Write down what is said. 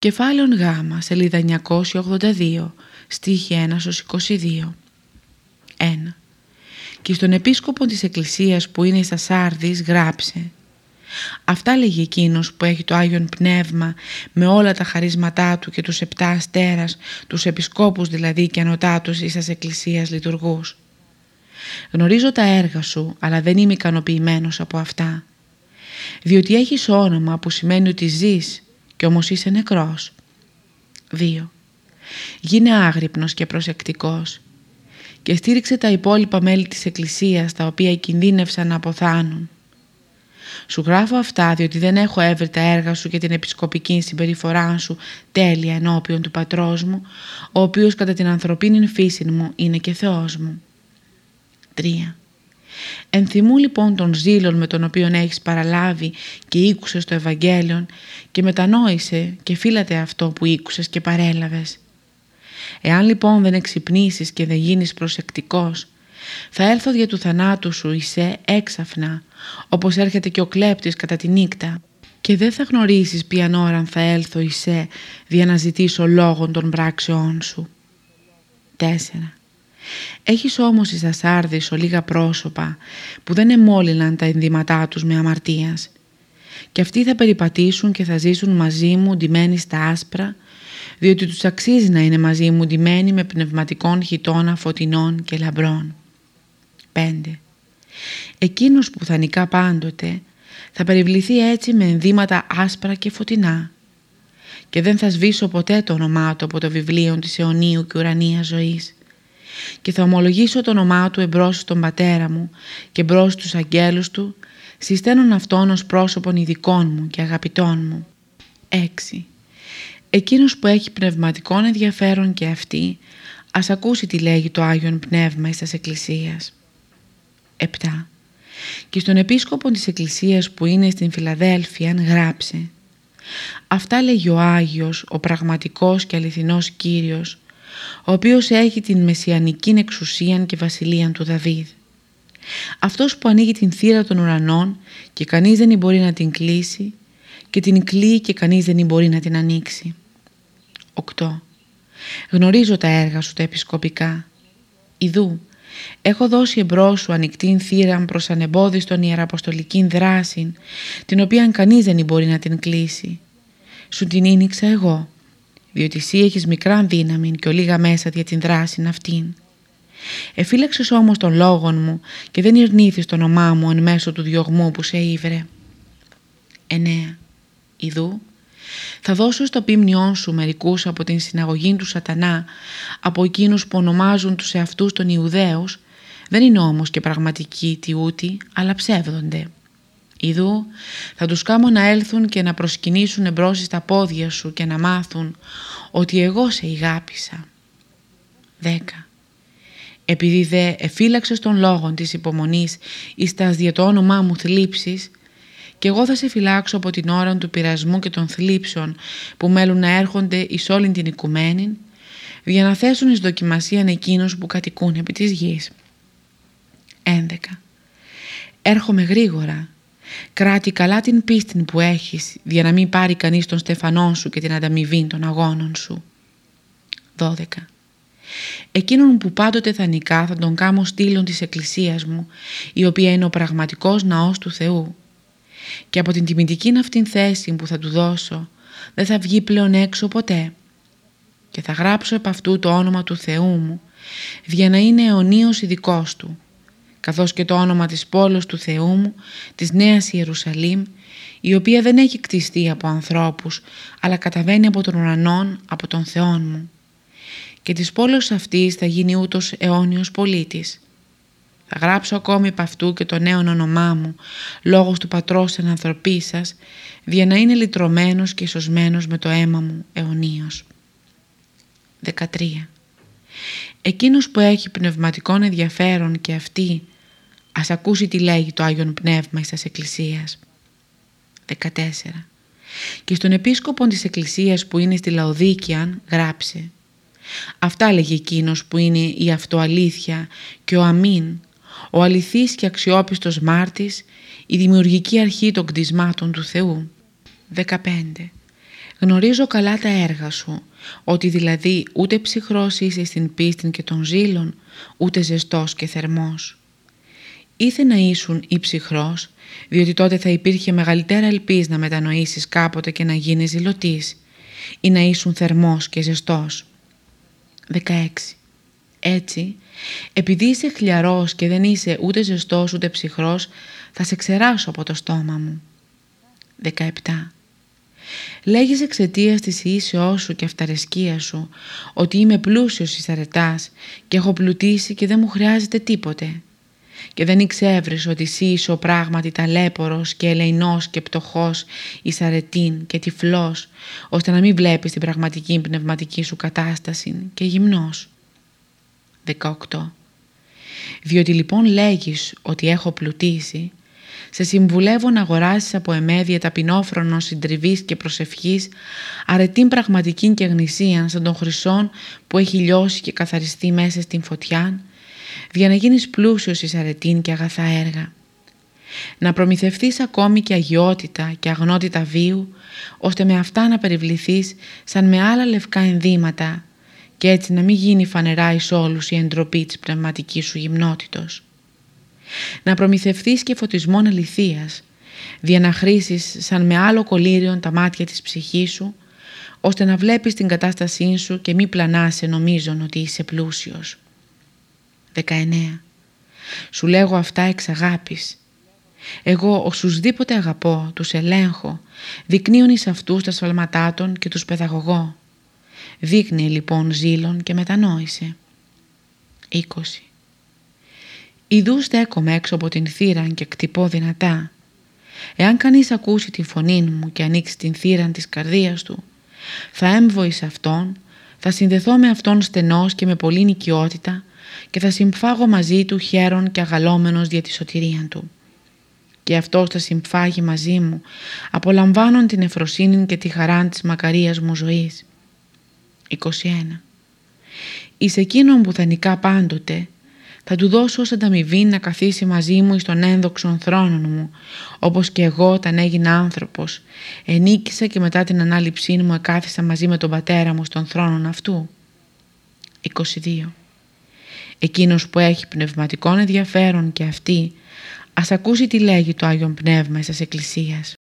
Κεφάλαιο Γ, σελίδα 982, στίχη 1 22. 1. Και στον επίσκοπο της Εκκλησίας που είναι στα Σάρδης γράψε Αυτά λέγει εκείνος που έχει το Άγιον Πνεύμα με όλα τα χαρίσματά του και τους επτά αστέρας, τους επισκόπους δηλαδή και ανωτάτους εις Εκκλησίας λειτουργούς. Γνωρίζω τα έργα σου, αλλά δεν είμαι ικανοποιημένος από αυτά. Διότι έχεις όνομα που σημαίνει ότι ζεις και όμως είσαι νεκρός. 2. Γίνε άγρυπνος και προσεκτικός και στήριξε τα υπόλοιπα μέλη της Εκκλησίας τα οποία κινδύνευσαν να αποθάνουν. Σου γράφω αυτά διότι δεν έχω έβρει τα έργα σου και την επισκοπική συμπεριφορά σου τέλεια ενώπιον του πατρός μου, ο οποίος κατά την ανθρωπίνη φύση μου είναι και Θεός μου. 3. Ενθυμού λοιπόν τον ζήλων με τον οποίο έχεις παραλάβει και ήκουσες το Ευαγγέλιο και μετανόησε και φύλατε αυτό που ήκουσες και παρέλαβες. Εάν λοιπόν δεν εξυπνήσεις και δεν γίνεις προσεκτικός, θα έλθω για του θανάτου σου εισέ έξαφνα, όπως έρχεται και ο κλέπτης κατά τη νύχτα και δεν θα γνωρίσεις ποιαν ώρα θα έλθω εισέ για να ζητήσω λόγων των πράξεών σου. 4. Έχεις όμως εις ασάρδης λίγα πρόσωπα που δεν εμόλυναν τα ενδύματά τους με αμαρτίας και αυτοί θα περιπατήσουν και θα ζήσουν μαζί μου ντυμένοι στα άσπρα διότι τους αξίζει να είναι μαζί μου ντυμένοι με πνευματικών χιτώνα φωτεινών και λαμπρών. 5. Εκείνος που θα νικά πάντοτε θα περιβληθεί έτσι με ενδύματα άσπρα και φωτεινά και δεν θα σβήσω ποτέ το όνομά του από το βιβλίο της αιωνίου και ουρανίας ζωής και θα ομολογήσω το όνομά του εμπρός στον πατέρα μου και εμπρός στους αγγέλους του συσταίνουν αυτόν ως πρόσωπον ειδικών μου και αγαπητών μου. 6. Εκείνος που έχει πνευματικό ενδιαφέρον και αυτή ας ακούσει τι λέγει το Άγιον Πνεύμα εις τας Εκκλησίας. 7. Και στον επίσκοπο της Εκκλησίας που είναι στην Φιλαδέλφια γράψε Αυτά λέγει ο Άγιος, ο πραγματικός και αληθινός Κύριος ο οποίος έχει την μεσιανική εξουσία και βασιλεία του Δαβίδ. Αυτός που ανοίγει την θύρα των ουρανών και κανείς δεν μπορεί να την κλείσει και την κλείει και κανείς δεν μπορεί να την ανοίξει. 8. Γνωρίζω τα έργα σου τα επισκοπικά. Ιδού, έχω δώσει εμπρός σου ανοιχτήν θύρα προς ανεμπόδιστον ιεραποστολική δράση, την οποία κανείς δεν μπορεί να την κλείσει. Σου την ίνιξα εγώ διότι εσύ έχεις μικρά δύναμη και ολίγα μέσα για την δράση αυτήν. Εφύλαξες όμως τον λόγον μου και δεν ειρνήθης το όνομά μου εν μέσω του διωγμού που σε ήβρε. 9. Ιδού, θα δώσω στο πίμνιόν σου μερικούς από την συναγωγή του σατανά, από εκείνους που ονομάζουν τους εαυτούς των Ιουδαίους, δεν είναι όμως και πραγματικοί τιούτοι, αλλά ψεύδονται. Ιδού θα τους κάμω να έλθουν και να προσκυνήσουν εμπρός στα πόδια σου και να μάθουν ότι εγώ σε ηγάπησα. 10. Επειδή δε εφύλαξες τον λόγων της υπομονής εις τας δια το όνομά μου θλίψεις και εγώ θα σε φυλάξω από την ώρα του πειρασμού και των θλίψεων που μέλουν να έρχονται εις όλη την οικουμένη για να θέσουν εις δοκιμασία εκείνους που κατοικούν επί της γης. 11. Έρχομαι γρήγορα Κράτη καλά την πίστη που έχεις για να μην πάρει κανείς τον στεφανό σου και την ανταμοιβή των αγώνων σου. 12. Εκείνον που πάντοτε θα νικά θα τον κάμω στήλων της εκκλησίας μου, η οποία είναι ο πραγματικός ναός του Θεού. Και από την τιμητική αυτήν θέση που θα του δώσω, δεν θα βγει πλέον έξω ποτέ. Και θα γράψω επ' αυτού το όνομα του Θεού μου, για να είναι αιωνίως ειδικός του καθώς και το όνομα της πόλης του Θεού μου, της Νέας Ιερουσαλήμ, η οποία δεν έχει κτιστεί από ανθρώπους, αλλά καταβαίνει από τον ουρανόν, από τον Θεόν μου. Και της πόλης αυτής θα γίνει ούτως αιώνιος πολίτης. Θα γράψω ακόμη από αυτού και το νέο όνομά μου, λόγος του πατρός εν ανθρωπής σας, για να είναι λυτρωμένος και σωσμένος με το αίμα μου αιωνίως. 13. Εκείνος που έχει πνευματικό ενδιαφέρον και αυτή Ας ακούσει τι λέγει το Άγιον Πνεύμα εις Εκκλησίας. 14. Και στον επίσκοπο της Εκκλησίας που είναι στη Λαοδίκιαν γράψε Αυτά λέγει εκείνος που είναι η αυτοαλήθεια και ο αμήν, ο αληθής και αξιόπιστος μάρτης, η δημιουργική αρχή των κτισμάτων του Θεού. 15. Γνωρίζω καλά τα έργα σου, ότι δηλαδή ούτε ψυχρός είσαι στην πίστη και των ζήλων, ούτε ζεστός και θερμός. Ήθε να ήσουν ή ψυχρός, διότι τότε θα υπήρχε μεγαλύτερα ελπίς να μετανοήσεις κάποτε και να γίνεις ζηλωτής, ή να ήσουν θερμός και ζεστός. 16. Έτσι, επειδή είσαι χλιαρός και δεν είσαι ούτε ζεστός ούτε ψυχρός, θα σε ξεράσω από το στόμα μου. 17. Λέγεις εξαιτίας της ίσεώς σου και αυταρεσκίας σου ότι είμαι πλούσιος εις αρετάς και έχω πλουτίσει και δεν μου χρειάζεται τίποτε. Και δεν εξεύρεις ότι εσύ είσαι ο πράγματι ταλέπορος και ελεηνός και πτωχός εις αρετήν και τυφλός ώστε να μην βλέπεις την πραγματική πνευματική σου κατάσταση και γυμνός. 18. Διότι λοιπόν λέγεις ότι έχω πλουτίσει σε συμβουλεύω να αγοράσεις από εμέδια ταπεινόφρονος συντριβής και προσευχής αρετήν πραγματική και γνησία σαν των χρυσών που έχει λιώσει και καθαριστεί μέσα στην φωτιά για να γίνεις πλούσιος εις αρετήν και αγαθά έργα. Να προμηθευτείς ακόμη και αγιότητα και αγνότητα βίου ώστε με αυτά να περιβληθείς σαν με άλλα λευκά ενδύματα και έτσι να μην γίνει φανερά εις όλους η εντροπή της πνευματικής σου γυμνότητος να προμηθευτείς και φωτισμόν αληθείας, δια να χρήσεις σαν με άλλο κολύριον τα μάτια της ψυχής σου, ώστε να βλέπεις την κατάστασή σου και μη πλανάσαι νομίζον ότι είσαι πλούσιος. 19. Σου λέγω αυτά εξ αγάπης. Εγώ όσουσδήποτε αγαπώ, τους ελέγχω, δεικνύουν εις αυτούς τα σφαλματάτων και τους παιδαγωγώ. Δείχνει λοιπόν ζήλων και μετανόησε. 20. Ιδούς στέκομαι έξω από την θύρα και κτυπώ δυνατά. Εάν κανείς ακούσει τη φωνή μου και ανοίξει την θύρα της καρδίας του, θα έμβω σε αυτόν, θα συνδεθώ με αυτόν στενός και με πολλή νοικιότητα και θα συμφάγω μαζί του χαίρον και αγαλόμενος για τη σωτηρία του. Και αυτός θα συμφάγει μαζί μου, απολαμβάνον την εφροσύνη και τη χαρά της μακαρίας μου ζωής. 21. Εις εκείνον που θα νικά πάντοτε, θα του δώσω ως ανταμοιβή να καθίσει μαζί μου στον ένδοξον θρόνο μου, όπως και εγώ όταν έγινα άνθρωπος, ενίκησα και μετά την ανάληψή μου εκάθισα μαζί με τον πατέρα μου στον θρόνο αυτού. 22. Εκείνος που έχει πνευματικό ενδιαφέρον και αυτή, ας ακούσει τι λέγει το Άγιον Πνεύμα της Εκκλησίας.